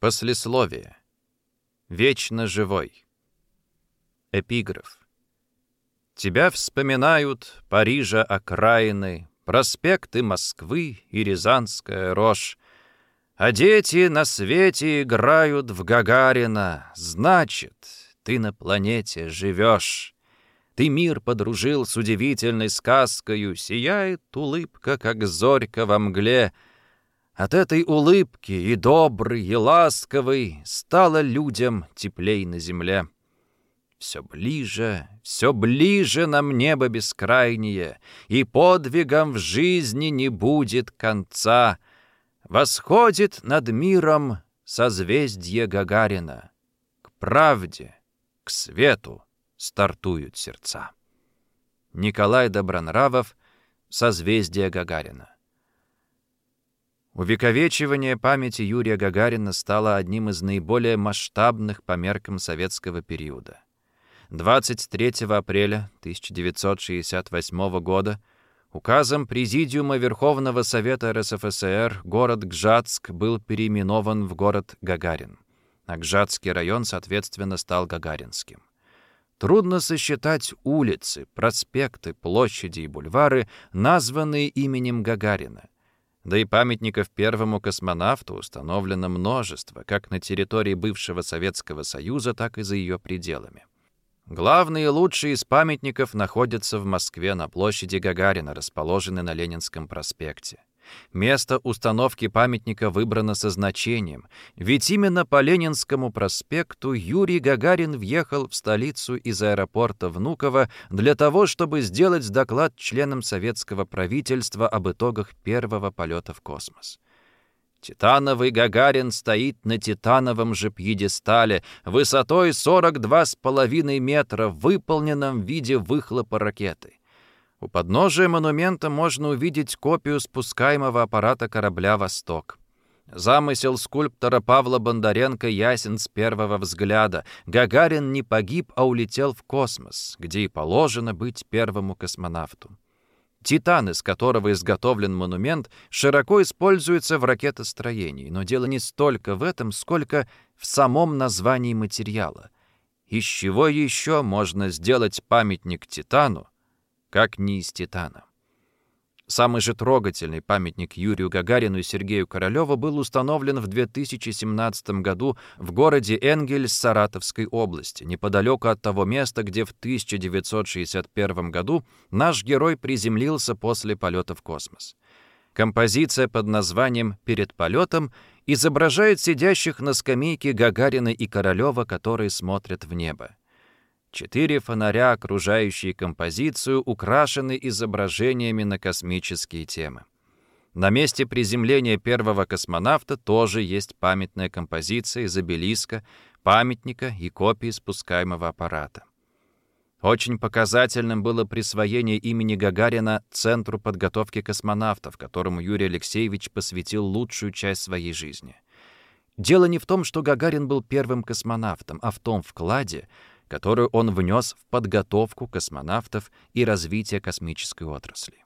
Послесловие. Вечно живой. Эпиграф. Тебя вспоминают Парижа окраины, проспекты Москвы и Рязанская рожь. А дети на свете играют в Гагарина, значит, ты на планете живешь. Ты мир подружил с удивительной сказкою, сияет улыбка, как зорька во мгле — от этой улыбки и доброй, и ласковой стало людям теплей на земле. Все ближе, все ближе нам небо бескрайнее, и подвигам в жизни не будет конца. Восходит над миром созвездие Гагарина. К правде, к свету стартуют сердца. Николай Добронравов «Созвездие Гагарина». Увековечивание памяти Юрия Гагарина стало одним из наиболее масштабных по меркам советского периода. 23 апреля 1968 года указом Президиума Верховного Совета РСФСР город Гжатск был переименован в город Гагарин, а Гжатский район, соответственно, стал Гагаринским. Трудно сосчитать улицы, проспекты, площади и бульвары, названные именем Гагарина — да и памятников первому космонавту установлено множество, как на территории бывшего Советского Союза, так и за ее пределами. Главные и лучшие из памятников находятся в Москве на площади Гагарина, расположенной на Ленинском проспекте. Место установки памятника выбрано со значением, ведь именно по Ленинскому проспекту Юрий Гагарин въехал в столицу из аэропорта Внуково для того, чтобы сделать доклад членам советского правительства об итогах первого полета в космос. Титановый Гагарин стоит на титановом же пьедестале, высотой 42,5 метра, выполненном в виде выхлопа ракеты. У подножия монумента можно увидеть копию спускаемого аппарата корабля «Восток». Замысел скульптора Павла Бондаренко ясен с первого взгляда. Гагарин не погиб, а улетел в космос, где и положено быть первому космонавту. Титан, из которого изготовлен монумент, широко используется в ракетостроении, но дело не столько в этом, сколько в самом названии материала. Из чего еще можно сделать памятник Титану, как не из титана. Самый же трогательный памятник Юрию Гагарину и Сергею Королёву был установлен в 2017 году в городе Энгельс Саратовской области, неподалеку от того места, где в 1961 году наш герой приземлился после полета в космос. Композиция под названием «Перед полетом» изображает сидящих на скамейке Гагарина и Королёва, которые смотрят в небо. Четыре фонаря, окружающие композицию, украшены изображениями на космические темы. На месте приземления первого космонавта тоже есть памятная композиция из обелиска, памятника и копии спускаемого аппарата. Очень показательным было присвоение имени Гагарина Центру подготовки космонавтов, которому Юрий Алексеевич посвятил лучшую часть своей жизни. Дело не в том, что Гагарин был первым космонавтом, а в том вкладе, которую он внес в подготовку космонавтов и развитие космической отрасли.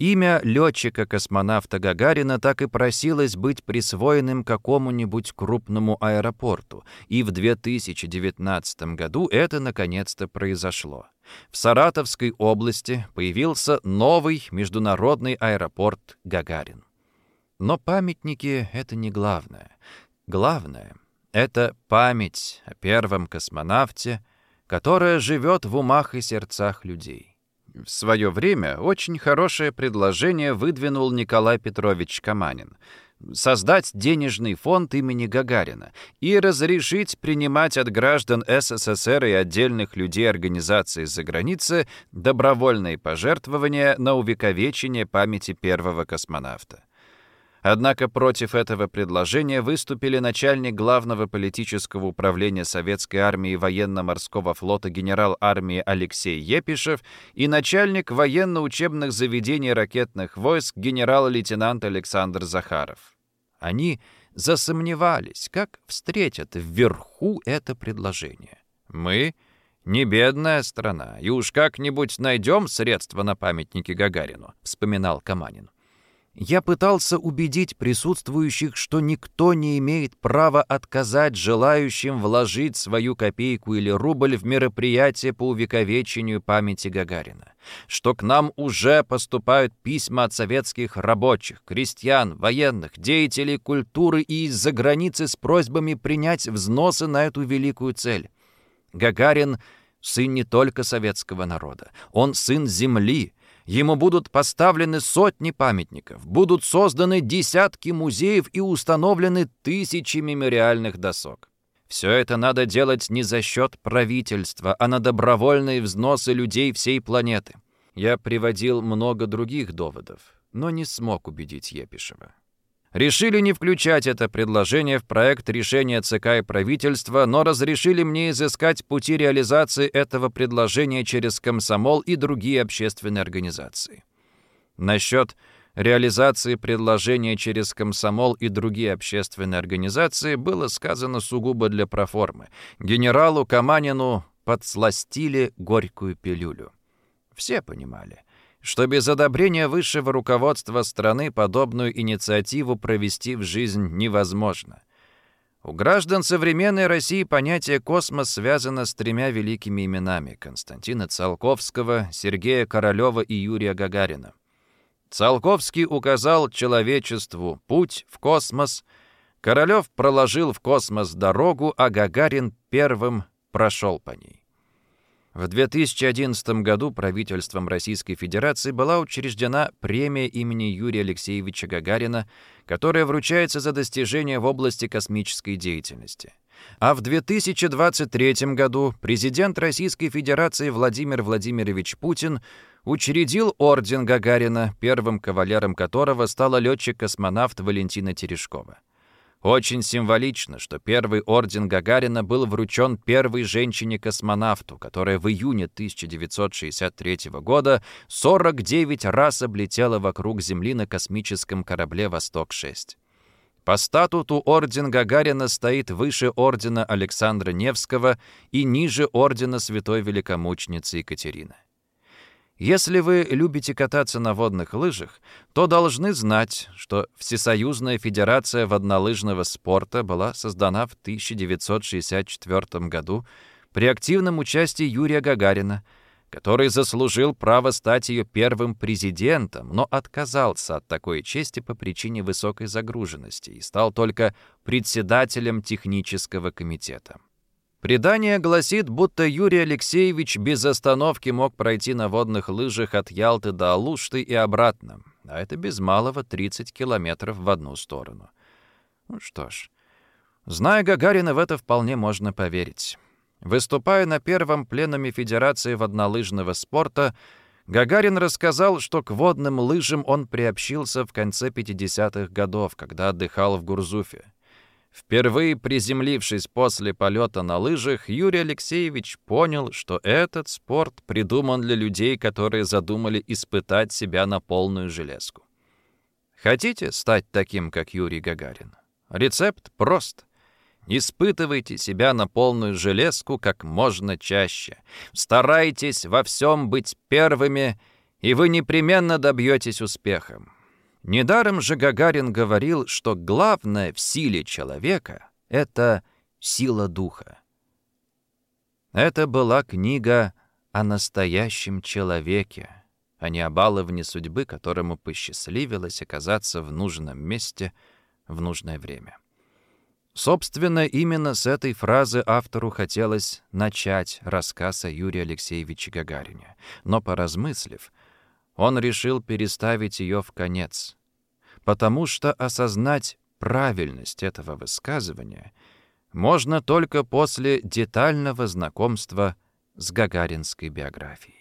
Имя летчика-космонавта Гагарина так и просилось быть присвоенным какому-нибудь крупному аэропорту, и в 2019 году это наконец-то произошло. В Саратовской области появился новый международный аэропорт Гагарин. Но памятники — это не главное. Главное — это память о первом космонавте, которая живет в умах и сердцах людей. В свое время очень хорошее предложение выдвинул Николай Петрович Каманин создать денежный фонд имени Гагарина и разрешить принимать от граждан СССР и отдельных людей организаций за границы добровольные пожертвования на увековечение памяти первого космонавта. Однако против этого предложения выступили начальник главного политического управления Советской армии военно-морского флота генерал армии Алексей Епишев и начальник военно-учебных заведений ракетных войск генерал-лейтенант Александр Захаров. Они засомневались, как встретят вверху это предложение. Мы — не бедная страна, и уж как-нибудь найдем средства на памятнике Гагарину, вспоминал Каманин. Я пытался убедить присутствующих, что никто не имеет права отказать желающим вложить свою копейку или рубль в мероприятие по увековечению памяти Гагарина, что к нам уже поступают письма от советских рабочих, крестьян, военных, деятелей культуры и из-за границы с просьбами принять взносы на эту великую цель. Гагарин — сын не только советского народа, он сын земли, Ему будут поставлены сотни памятников, будут созданы десятки музеев и установлены тысячи мемориальных досок. Все это надо делать не за счет правительства, а на добровольные взносы людей всей планеты. Я приводил много других доводов, но не смог убедить Епишева. Решили не включать это предложение в проект решения ЦК и правительства, но разрешили мне изыскать пути реализации этого предложения через комсомол и другие общественные организации. Насчет реализации предложения через комсомол и другие общественные организации было сказано сугубо для проформы. Генералу Каманину подсластили горькую пилюлю. Все понимали — что без одобрения высшего руководства страны подобную инициативу провести в жизнь невозможно. У граждан современной России понятие «космос» связано с тремя великими именами — Константина Циолковского, Сергея Королева и Юрия Гагарина. Циолковский указал человечеству путь в космос, Королев проложил в космос дорогу, а Гагарин первым прошел по ней. В 2011 году правительством Российской Федерации была учреждена премия имени Юрия Алексеевича Гагарина, которая вручается за достижения в области космической деятельности. А в 2023 году президент Российской Федерации Владимир Владимирович Путин учредил орден Гагарина, первым кавалером которого стала летчик-космонавт Валентина Терешкова. Очень символично, что первый орден Гагарина был вручен первой женщине-космонавту, которая в июне 1963 года 49 раз облетела вокруг Земли на космическом корабле «Восток-6». По статуту орден Гагарина стоит выше ордена Александра Невского и ниже ордена Святой Великомученицы Екатерины. Если вы любите кататься на водных лыжах, то должны знать, что Всесоюзная Федерация воднолыжного спорта была создана в 1964 году при активном участии Юрия Гагарина, который заслужил право стать ее первым президентом, но отказался от такой чести по причине высокой загруженности и стал только председателем технического комитета. Предание гласит, будто Юрий Алексеевич без остановки мог пройти на водных лыжах от Ялты до Алушты и обратно, а это без малого 30 километров в одну сторону. Ну что ж, зная Гагарина, в это вполне можно поверить. Выступая на первом пленуме Федерации воднолыжного спорта, Гагарин рассказал, что к водным лыжам он приобщился в конце 50-х годов, когда отдыхал в Гурзуфе. Впервые приземлившись после полета на лыжах, Юрий Алексеевич понял, что этот спорт придуман для людей, которые задумали испытать себя на полную железку. Хотите стать таким, как Юрий Гагарин? Рецепт прост. Испытывайте себя на полную железку как можно чаще. Старайтесь во всем быть первыми, и вы непременно добьетесь успеха. Недаром же Гагарин говорил, что главное в силе человека — это сила духа. Это была книга о настоящем человеке, а не о баловне судьбы, которому посчастливилось оказаться в нужном месте в нужное время. Собственно, именно с этой фразы автору хотелось начать рассказ о Юрии Алексеевиче Гагарине, но, поразмыслив, он решил переставить ее в конец, потому что осознать правильность этого высказывания можно только после детального знакомства с гагаринской биографией.